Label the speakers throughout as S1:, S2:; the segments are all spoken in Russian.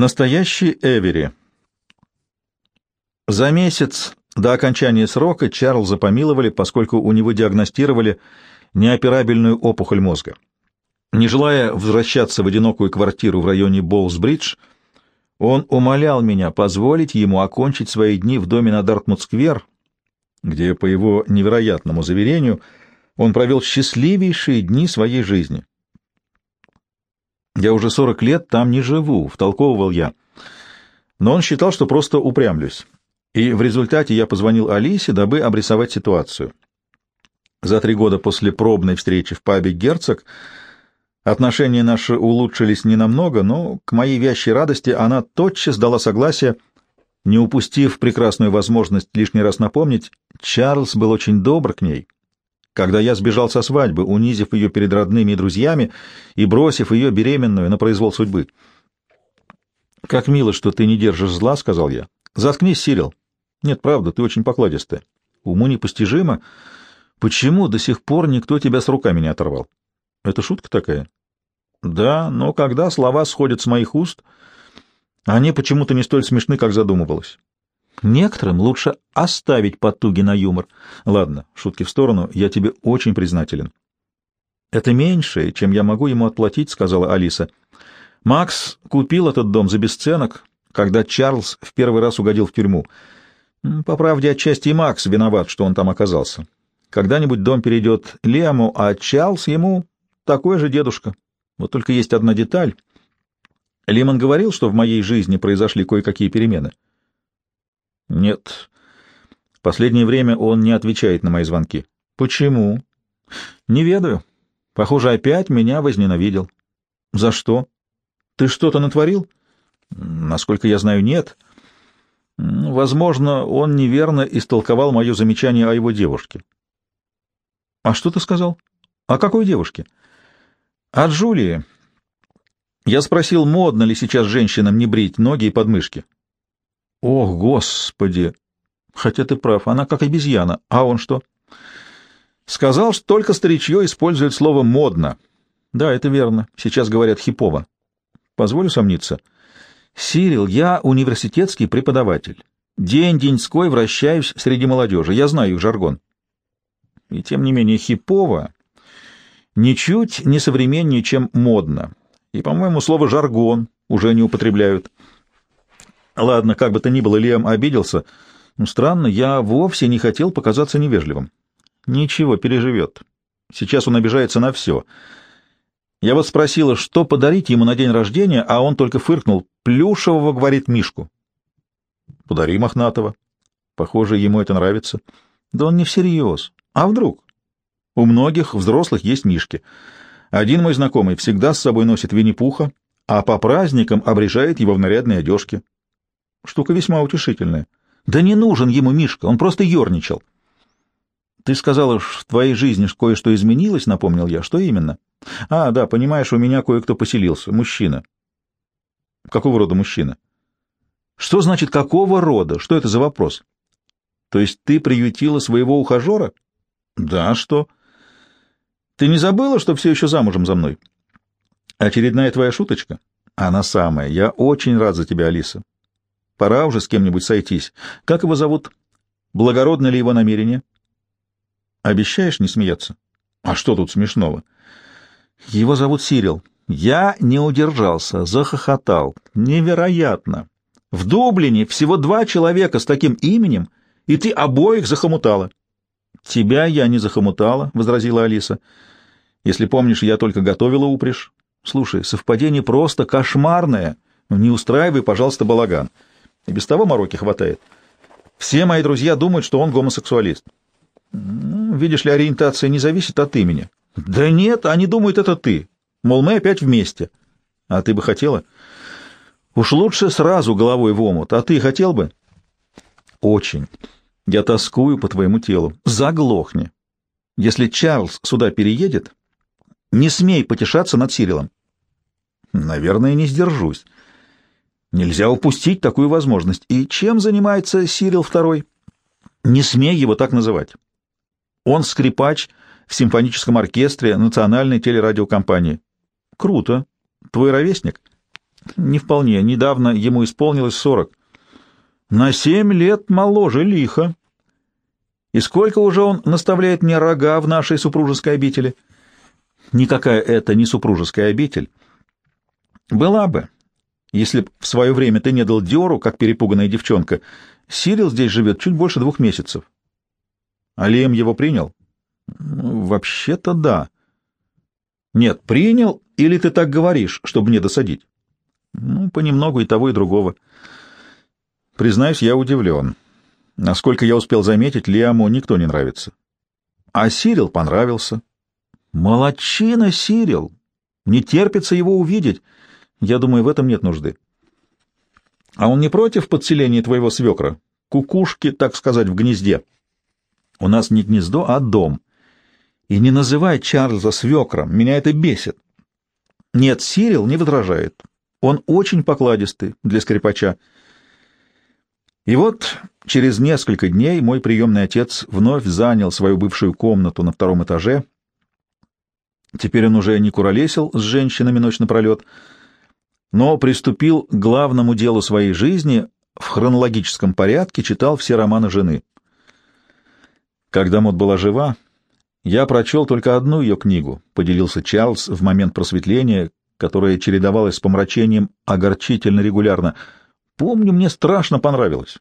S1: Настоящий Эвери. За месяц до окончания срока Чарльза помиловали, поскольку у него диагностировали неоперабельную опухоль мозга. Не желая возвращаться в одинокую квартиру в районе Боллс-Бридж, он умолял меня позволить ему окончить свои дни в доме на Дартмут-сквер, где, по его невероятному заверению, он провел счастливейшие дни своей жизни. Я уже сорок лет там не живу, втолковывал я. Но он считал, что просто упрямлюсь. И в результате я позвонил Алисе, дабы обрисовать ситуацию. За три года после пробной встречи в пабе «Герцог» отношения наши улучшились ненамного, но, к моей вящей радости, она тотчас дала согласие, не упустив прекрасную возможность лишний раз напомнить, Чарльз был очень добр к ней когда я сбежал со свадьбы, унизив ее перед родными и друзьями и бросив ее беременную на произвол судьбы. «Как мило, что ты не держишь зла», — сказал я. «Заткнись, Сирил». «Нет, правда, ты очень покладистая. Уму непостижимо. Почему до сих пор никто тебя с руками не оторвал?» «Это шутка такая?» «Да, но когда слова сходят с моих уст, они почему-то не столь смешны, как задумывалось». Некоторым лучше оставить потуги на юмор. Ладно, шутки в сторону, я тебе очень признателен. Это меньшее, чем я могу ему отплатить, сказала Алиса. Макс купил этот дом за бесценок, когда Чарльз в первый раз угодил в тюрьму. По правде, отчасти и Макс виноват, что он там оказался. Когда-нибудь дом перейдет Лему, а Чарльз ему такой же дедушка. Вот только есть одна деталь. Лимон говорил, что в моей жизни произошли кое-какие перемены. Нет. В последнее время он не отвечает на мои звонки. Почему? Не ведаю. Похоже, опять меня возненавидел. За что? Ты что-то натворил? Насколько я знаю, нет. Возможно, он неверно истолковал мое замечание о его девушке. А что ты сказал? О какой девушке? О Джулии. Я спросил, модно ли сейчас женщинам не брить ноги и подмышки. Ох, господи! Хотя ты прав, она как обезьяна. А он что? Сказал, что только старичье использует слово «модно». Да, это верно. Сейчас говорят хипово. Позволю сомниться. Сирил, я университетский преподаватель. День-деньской вращаюсь среди молодежи. Я знаю их жаргон. И тем не менее хипово ничуть не современнее, чем модно. И, по-моему, слово «жаргон» уже не употребляют. Ладно, как бы то ни было, Лиам обиделся. Ну, странно, я вовсе не хотел показаться невежливым. Ничего, переживет. Сейчас он обижается на все. Я вот спросила, что подарить ему на день рождения, а он только фыркнул. Плюшевого, говорит Мишку. Подари мохнатого. Похоже, ему это нравится. Да он не всерьез. А вдруг? У многих взрослых есть мишки. Один мой знакомый всегда с собой носит Винни-Пуха, а по праздникам обрежает его в нарядной одежке. Штука весьма утешительная. Да не нужен ему Мишка, он просто ерничал. Ты сказала, в твоей жизни кое-что изменилось, напомнил я. Что именно? А, да, понимаешь, у меня кое-кто поселился. Мужчина. Какого рода мужчина? Что значит какого рода? Что это за вопрос? То есть ты приютила своего ухажера? Да, что? Ты не забыла, что все еще замужем за мной? Очередная твоя шуточка? Она самая. Я очень рад за тебя, Алиса. Пора уже с кем-нибудь сойтись. Как его зовут? Благородно ли его намерение? Обещаешь не смеяться? А что тут смешного? Его зовут Сирил. Я не удержался, захохотал. Невероятно! В Дублине всего два человека с таким именем, и ты обоих захомутала. Тебя я не захомутала, — возразила Алиса. Если помнишь, я только готовила упряжь. Слушай, совпадение просто кошмарное. Не устраивай, пожалуйста, балаган. — и без того мороки хватает. Все мои друзья думают, что он гомосексуалист. Ну, видишь ли, ориентация не зависит от имени. Да нет, они думают, это ты. Мол, мы опять вместе. А ты бы хотела? Уж лучше сразу головой в омут. А ты хотел бы? Очень. Я тоскую по твоему телу. Заглохни. Если Чарльз сюда переедет, не смей потешаться над Сирилом. Наверное, не сдержусь. Нельзя упустить такую возможность. И чем занимается Сирил II? Не смей его так называть. Он скрипач в симфоническом оркестре национальной телерадиокомпании. Круто. Твой ровесник? Не вполне. Недавно ему исполнилось сорок. На семь лет моложе лихо. И сколько уже он наставляет мне рога в нашей супружеской обители? Никакая это не супружеская обитель. Была бы, если б в свое время ты не дал дёру, как перепуганная девчонка. Сирил здесь живет чуть больше двух месяцев. Алием его принял? Ну, вообще-то да. Нет, принял, или ты так говоришь, чтобы мне досадить? Ну, понемногу и того, и другого. Признаюсь, я удивлен. Насколько я успел заметить, Лиаму никто не нравится. А Сирил понравился. Молодчина, Сирил! Не терпится его увидеть. Я думаю, в этом нет нужды. А он не против подселения твоего свекра? Кукушки, так сказать, в гнезде. У нас не гнездо, а дом. И не называй Чарльза свекром, меня это бесит. Нет, Сирил не возражает. Он очень покладистый для скрипача. И вот через несколько дней мой приемный отец вновь занял свою бывшую комнату на втором этаже. Теперь он уже не куролесил с женщинами ночь напролет, но приступил к главному делу своей жизни в хронологическом порядке, читал все романы жены. Когда Мот была жива, я прочел только одну ее книгу, поделился Чарльз в момент просветления, которое чередовалось с помрачением огорчительно регулярно. Помню, мне страшно понравилось.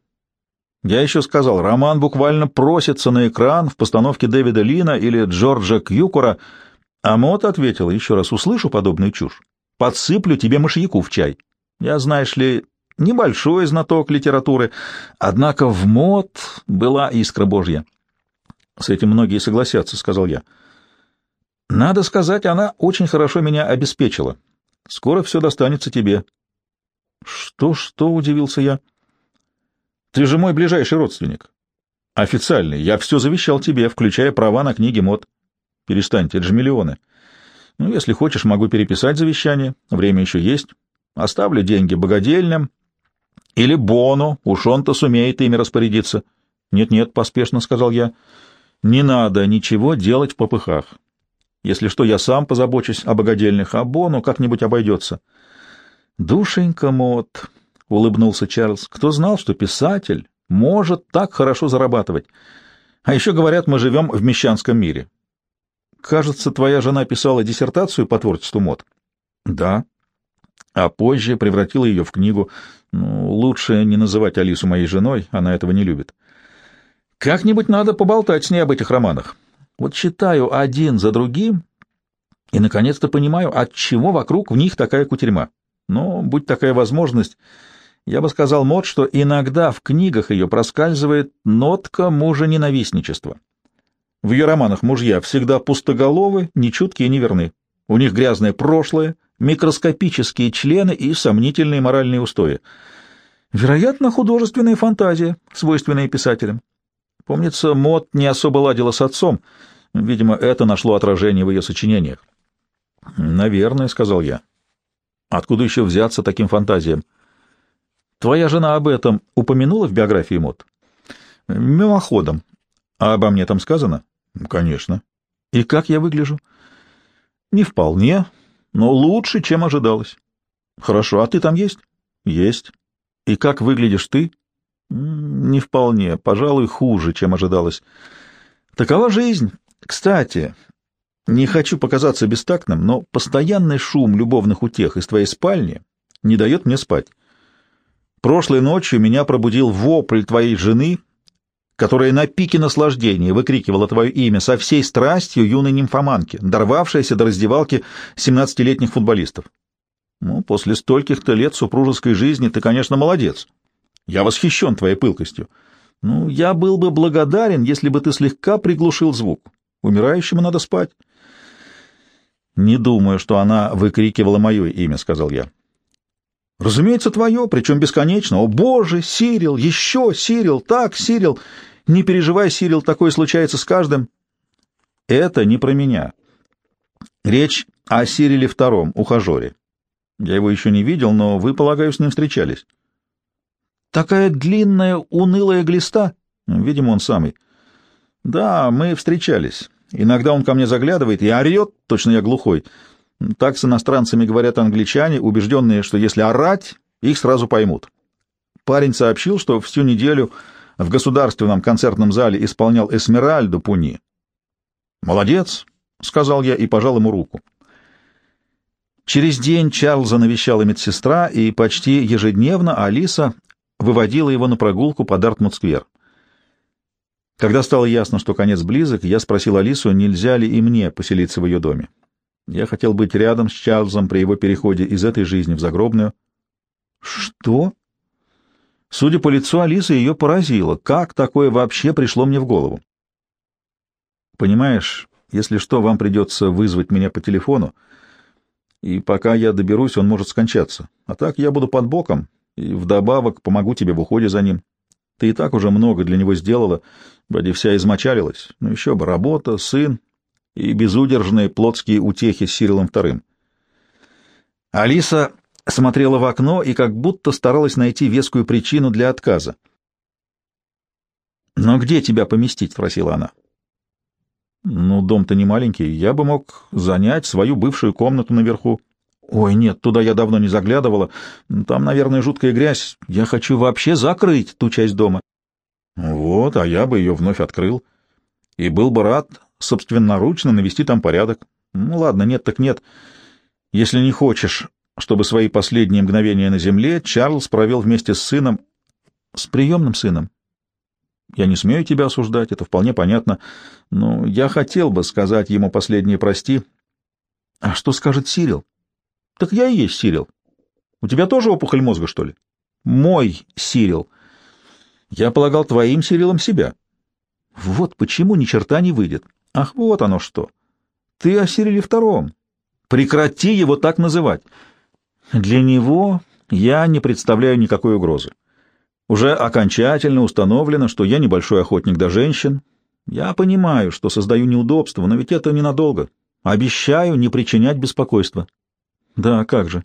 S1: Я еще сказал, роман буквально просится на экран в постановке Дэвида Лина или Джорджа Кьюкора, а Мот ответил, еще раз услышу подобную чушь, подсыплю тебе мышьяку в чай. Я, знаешь ли, небольшой знаток литературы, однако в Мот была искра божья. С этим многие согласятся, — сказал я. Надо сказать, она очень хорошо меня обеспечила. Скоро все достанется тебе. Что, что, — удивился я. Ты же мой ближайший родственник. Официальный. Я все завещал тебе, включая права на книги мод. Перестаньте, это же миллионы. Ну, если хочешь, могу переписать завещание. Время еще есть. Оставлю деньги богадельным. Или Бону, уж он-то сумеет ими распорядиться. Нет-нет, поспешно сказал я. Не надо ничего делать в попыхах. Если что, я сам позабочусь о богадельных, а Бону как-нибудь обойдется. Душенька мод, — улыбнулся Чарльз, — кто знал, что писатель может так хорошо зарабатывать? А еще, говорят, мы живем в мещанском мире. Кажется, твоя жена писала диссертацию по творчеству мод. Да. А позже превратила ее в книгу. Ну, лучше не называть Алису моей женой, она этого не любит. Как-нибудь надо поболтать с ней об этих романах. Вот читаю один за другим и, наконец-то, понимаю, от чего вокруг в них такая кутерьма. Но, будь такая возможность, я бы сказал Мот, что иногда в книгах ее проскальзывает нотка мужа-ненавистничества. В ее романах мужья всегда пустоголовы, нечуткие и неверны. У них грязное прошлое, микроскопические члены и сомнительные моральные устои. Вероятно, художественная фантазия, свойственная писателям. Помнится, Мот не особо ладила с отцом. Видимо, это нашло отражение в ее сочинениях. «Наверное», — сказал я. «Откуда еще взяться таким фантазиям?» «Твоя жена об этом упомянула в биографии Мот?» «Мимоходом. А обо мне там сказано?» «Конечно». «И как я выгляжу?» «Не вполне, но лучше, чем ожидалось». «Хорошо, а ты там есть?» «Есть». «И как выглядишь ты?» Не вполне, пожалуй, хуже, чем ожидалось. Такова жизнь. Кстати, не хочу показаться бестактным, но постоянный шум любовных утех из твоей спальни не дает мне спать. Прошлой ночью меня пробудил вопль твоей жены, которая на пике наслаждения выкрикивала твое имя со всей страстью юной нимфоманки, дорвавшейся до раздевалки семнадцатилетних футболистов. Ну, после стольких-то лет супружеской жизни ты, конечно, молодец. Я восхищен твоей пылкостью. Ну, я был бы благодарен, если бы ты слегка приглушил звук. Умирающему надо спать. Не думаю, что она выкрикивала мое имя, — сказал я. Разумеется, твое, причем бесконечно. О, Боже, Сирил, еще Сирил, так, Сирил. Не переживай, Сирил, такое случается с каждым. Это не про меня. Речь о Сириле втором, ухажере. Я его еще не видел, но вы, полагаю, с ним встречались. Такая длинная, унылая глиста. Видимо, он самый. Да, мы встречались. Иногда он ко мне заглядывает и орет, точно я глухой. Так с иностранцами говорят англичане, убежденные, что если орать, их сразу поймут. Парень сообщил, что всю неделю в государственном концертном зале исполнял Эсмеральду Пуни. «Молодец», — сказал я и пожал ему руку. Через день Чарльза навещала медсестра, и почти ежедневно Алиса выводила его на прогулку по Дартмут-сквер. Когда стало ясно, что конец близок, я спросил Алису, нельзя ли и мне поселиться в ее доме. Я хотел быть рядом с Чарльзом при его переходе из этой жизни в загробную. Что? Судя по лицу Алисы, ее поразило. Как такое вообще пришло мне в голову? Понимаешь, если что, вам придется вызвать меня по телефону, и пока я доберусь, он может скончаться. А так я буду под боком, и вдобавок помогу тебе в уходе за ним. Ты и так уже много для него сделала, вроде вся измочалилась. Ну еще бы, работа, сын и безудержные плотские утехи с Сирилом Вторым. Алиса смотрела в окно и как будто старалась найти вескую причину для отказа. «Но где тебя поместить?» — спросила она. «Ну, дом-то не маленький. Я бы мог занять свою бывшую комнату наверху. Ой, нет, туда я давно не заглядывала. Там, наверное, жуткая грязь. Я хочу вообще закрыть ту часть дома. Вот, а я бы ее вновь открыл. И был бы рад собственноручно навести там порядок. Ну, ладно, нет так нет. Если не хочешь, чтобы свои последние мгновения на земле Чарльз провел вместе с сыном, с приемным сыном. Я не смею тебя осуждать, это вполне понятно, но я хотел бы сказать ему последние прости. А что скажет Сирил? Так я и есть Сирил. У тебя тоже опухоль мозга, что ли? Мой Сирил. Я полагал твоим Сирилом себя. Вот почему ни черта не выйдет. Ах, вот оно что. Ты о Сириле втором. Прекрати его так называть. Для него я не представляю никакой угрозы. Уже окончательно установлено, что я небольшой охотник до женщин. Я понимаю, что создаю неудобства, но ведь это ненадолго. Обещаю не причинять беспокойства. Да, как же.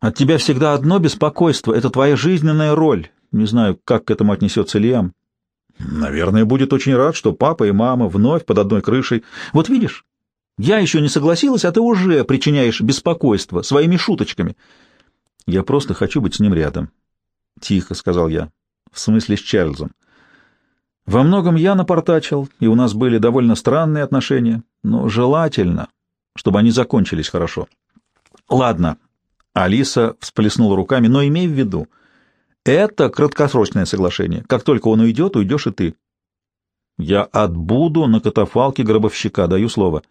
S1: От тебя всегда одно беспокойство — это твоя жизненная роль. Не знаю, как к этому отнесется Лиам. Наверное, будет очень рад, что папа и мама вновь под одной крышей. Вот видишь, я еще не согласилась, а ты уже причиняешь беспокойство своими шуточками. Я просто хочу быть с ним рядом. Тихо, — сказал я. В смысле, с Чарльзом. Во многом я напортачил, и у нас были довольно странные отношения, но желательно, чтобы они закончились хорошо. Ладно, Алиса всплеснула руками, но имей в виду, это краткосрочное соглашение. Как только он уйдет, уйдешь и ты. Я отбуду на катафалке гробовщика, даю слово.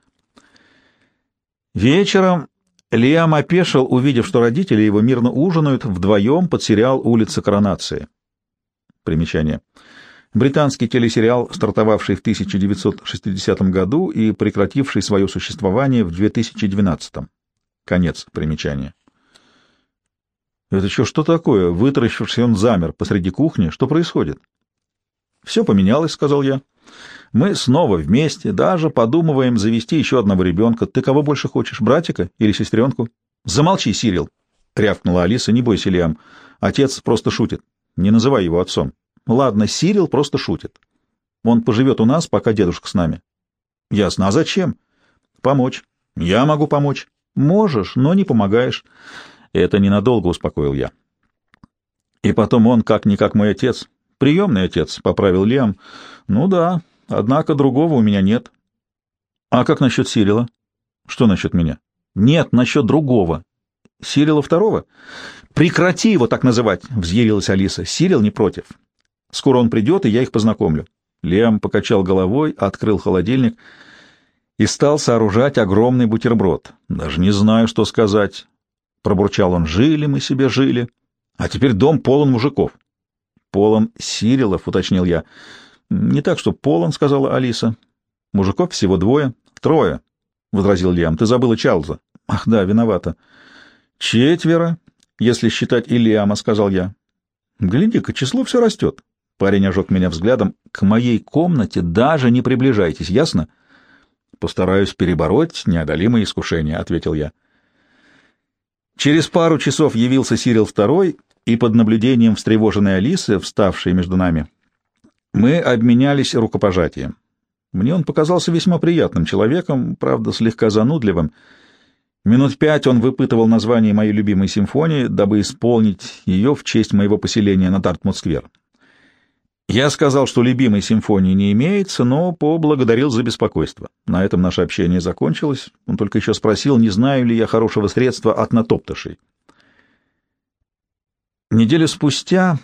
S1: Вечером Лиам опешил, увидев, что родители его мирно ужинают вдвоем под сериал «Улица коронации». Примечание. Британский телесериал, стартовавший в 1960 году и прекративший свое существование в 2012. Конец примечания. Это еще что такое? Вытаращившись, он замер посреди кухни. Что происходит? Все поменялось, сказал я. Мы снова вместе, даже подумываем завести еще одного ребенка. Ты кого больше хочешь, братика или сестренку? Замолчи, Сирил, — рявкнула Алиса. Не бойся, Лиам. Отец просто шутит. Не называй его отцом. Ладно, Сирил просто шутит. Он поживет у нас, пока дедушка с нами. Ясно. А зачем? Помочь. Я могу помочь. Можешь, но не помогаешь. Это ненадолго, успокоил я. И потом он, как-никак мой отец. Приемный отец, — поправил Лиам. Ну да, однако другого у меня нет. А как насчет Сирила? Что насчет меня? Нет, насчет другого. Сирила второго? Прекрати его так называть, — взъярилась Алиса. Сирил не против. Скоро он придет, и я их познакомлю. Лиам покачал головой, открыл холодильник — и стал сооружать огромный бутерброд. Даже не знаю, что сказать. Пробурчал он, жили мы себе, жили. А теперь дом полон мужиков. Полон Сирилов, уточнил я. Не так, что полон, сказала Алиса. Мужиков всего двое. Трое, возразил Лиам. Ты забыла Чарльза. Ах да, виновата. Четверо, если считать и Лиама, сказал я. Гляди-ка, число все растет. Парень ожег меня взглядом. К моей комнате даже не приближайтесь, ясно? — Постараюсь перебороть неодолимые искушения, — ответил я. Через пару часов явился Сирил Второй, и под наблюдением встревоженной Алисы, вставшей между нами, мы обменялись рукопожатием. Мне он показался весьма приятным человеком, правда, слегка занудливым. Минут пять он выпытывал название моей любимой симфонии, дабы исполнить ее в честь моего поселения на Тартмут-сквер. Я сказал, что любимой симфонии не имеется, но поблагодарил за беспокойство. На этом наше общение закончилось. Он только еще спросил, не знаю ли я хорошего средства от натоптышей. Неделю спустя,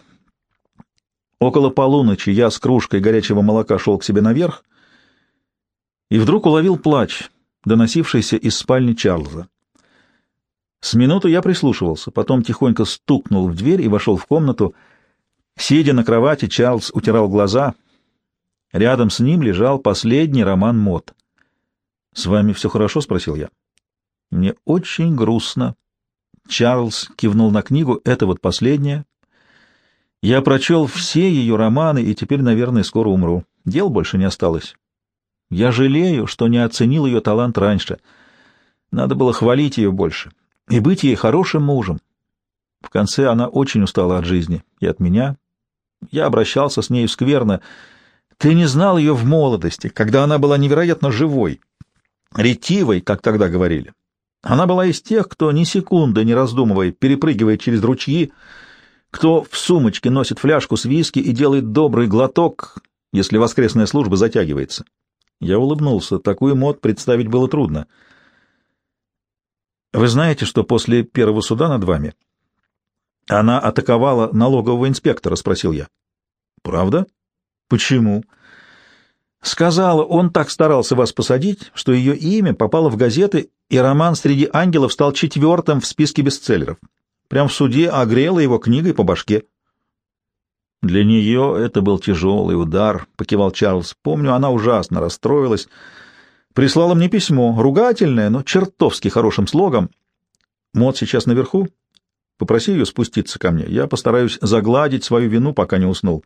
S1: около полуночи, я с кружкой горячего молока шел к себе наверх и вдруг уловил плач, доносившийся из спальни Чарльза. С минуту я прислушивался, потом тихонько стукнул в дверь и вошел в комнату — Сидя на кровати, Чарльз утирал глаза. Рядом с ним лежал последний роман Мот. «С вами все хорошо?» — спросил я. «Мне очень грустно». Чарльз кивнул на книгу. «Это вот последняя. Я прочел все ее романы и теперь, наверное, скоро умру. Дел больше не осталось. Я жалею, что не оценил ее талант раньше. Надо было хвалить ее больше и быть ей хорошим мужем. В конце она очень устала от жизни и от меня, я обращался с нею скверно. Ты не знал ее в молодости, когда она была невероятно живой, ретивой, как тогда говорили. Она была из тех, кто ни секунды не раздумывая перепрыгивает через ручьи, кто в сумочке носит фляжку с виски и делает добрый глоток, если воскресная служба затягивается. Я улыбнулся. Такую мод представить было трудно. Вы знаете, что после первого суда над вами она атаковала налогового инспектора, спросил я. Правда? Почему? Сказала, он так старался вас посадить, что ее имя попало в газеты, и роман «Среди ангелов» стал четвертым в списке бестселлеров. Прям в суде огрела его книгой по башке. Для нее это был тяжелый удар, — покивал Чарльз. Помню, она ужасно расстроилась. Прислала мне письмо, ругательное, но чертовски хорошим слогом. Мод сейчас наверху? Попроси ее спуститься ко мне. Я постараюсь загладить свою вину, пока не уснул.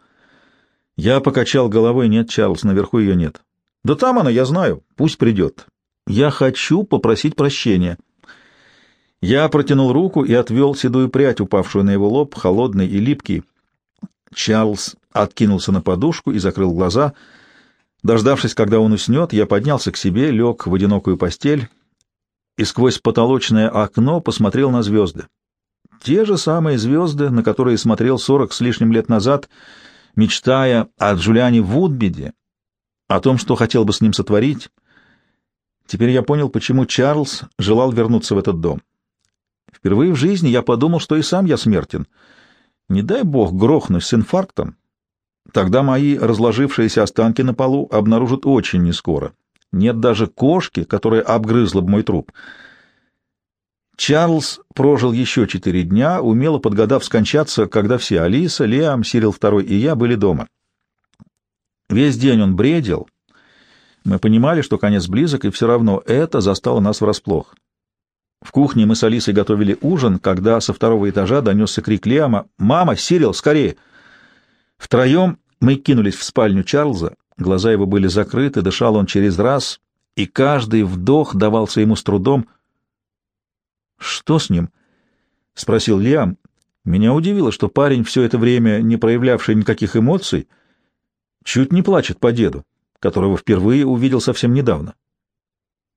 S1: Я покачал головой. Нет, Чарльз, наверху ее нет. Да там она, я знаю. Пусть придет. Я хочу попросить прощения. Я протянул руку и отвел седую прядь, упавшую на его лоб, холодный и липкий. Чарльз откинулся на подушку и закрыл глаза. Дождавшись, когда он уснет, я поднялся к себе, лег в одинокую постель и сквозь потолочное окно посмотрел на звезды. Те же самые звезды, на которые смотрел сорок с лишним лет назад, мечтая о Джулиане Вудбиде, о том, что хотел бы с ним сотворить. Теперь я понял, почему Чарльз желал вернуться в этот дом. Впервые в жизни я подумал, что и сам я смертен. Не дай бог грохнусь с инфарктом. Тогда мои разложившиеся останки на полу обнаружат очень нескоро. Нет даже кошки, которая обгрызла бы мой труп — Чарльз прожил еще четыре дня, умело подгадав скончаться, когда все — Алиса, Лиам, Сирил II и я — были дома. Весь день он бредил. Мы понимали, что конец близок, и все равно это застало нас врасплох. В кухне мы с Алисой готовили ужин, когда со второго этажа донесся крик Лиама «Мама, Сирил, скорее!». Втроем мы кинулись в спальню Чарльза, глаза его были закрыты, дышал он через раз, и каждый вдох давался ему с трудом — «Что с ним?» — спросил Лиам. Меня удивило, что парень, все это время не проявлявший никаких эмоций, чуть не плачет по деду, которого впервые увидел совсем недавно.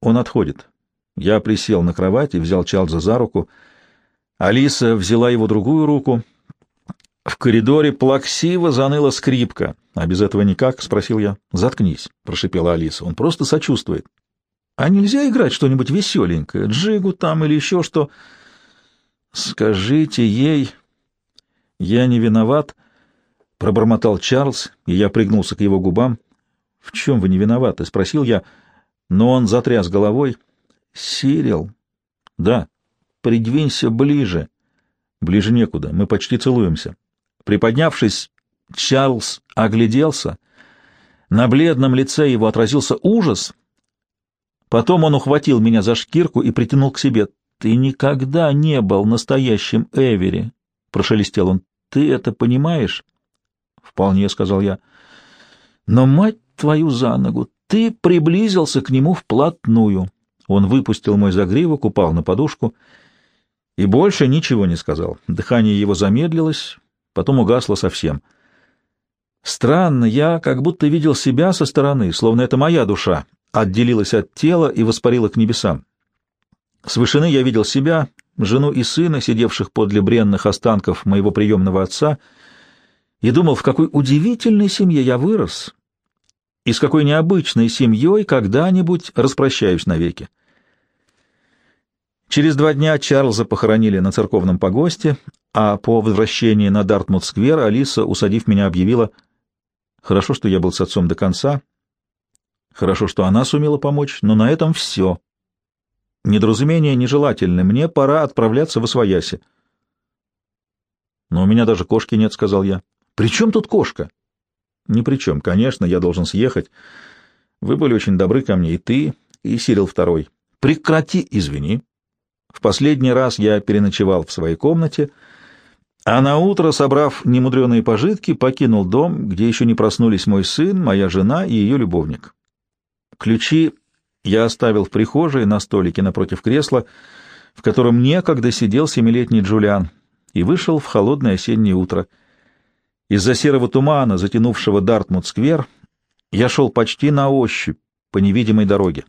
S1: Он отходит. Я присел на кровать и взял Чарльза за руку. Алиса взяла его другую руку. В коридоре плаксиво заныла скрипка. «А без этого никак?» — спросил я. «Заткнись», — прошипела Алиса. «Он просто сочувствует». А нельзя играть что-нибудь веселенькое, джигу там или еще что? Скажите ей, я не виноват, пробормотал Чарльз, и я пригнулся к его губам. В чем вы не виноваты? спросил я, но он затряс головой. Сирил. Да. Придвинься ближе. Ближе некуда, мы почти целуемся. Приподнявшись, Чарльз огляделся. На бледном лице его отразился ужас, Потом он ухватил меня за шкирку и притянул к себе. «Ты никогда не был настоящим Эвери», — прошелестел он. «Ты это понимаешь?» «Вполне», — сказал я. «Но, мать твою за ногу, ты приблизился к нему вплотную». Он выпустил мой загривок, упал на подушку и больше ничего не сказал. Дыхание его замедлилось, потом угасло совсем. Странно, я как будто видел себя со стороны, словно это моя душа, отделилась от тела и воспарила к небесам. С вышины я видел себя, жену и сына, сидевших подле бренных останков моего приемного отца, и думал, в какой удивительной семье я вырос, и с какой необычной семьей когда-нибудь распрощаюсь навеки. Через два дня Чарльза похоронили на церковном погосте, а по возвращении на Дартмут-сквер Алиса, усадив меня, объявила, «Хорошо, что я был с отцом до конца. Хорошо, что она сумела помочь, но на этом все. Недоразумение нежелательны. Мне пора отправляться в Освояси». «Но у меня даже кошки нет», — сказал я. «При чем тут кошка?» «Ни при чем. Конечно, я должен съехать. Вы были очень добры ко мне, и ты, и Сирил Второй. Прекрати, извини». В последний раз я переночевал в своей комнате, а на утро, собрав немудреные пожитки, покинул дом, где еще не проснулись мой сын, моя жена и ее любовник. Ключи я оставил в прихожей на столике напротив кресла, в котором некогда сидел семилетний Джулиан, и вышел в холодное осеннее утро. Из-за серого тумана, затянувшего Дартмут-сквер, я шел почти на ощупь по невидимой дороге.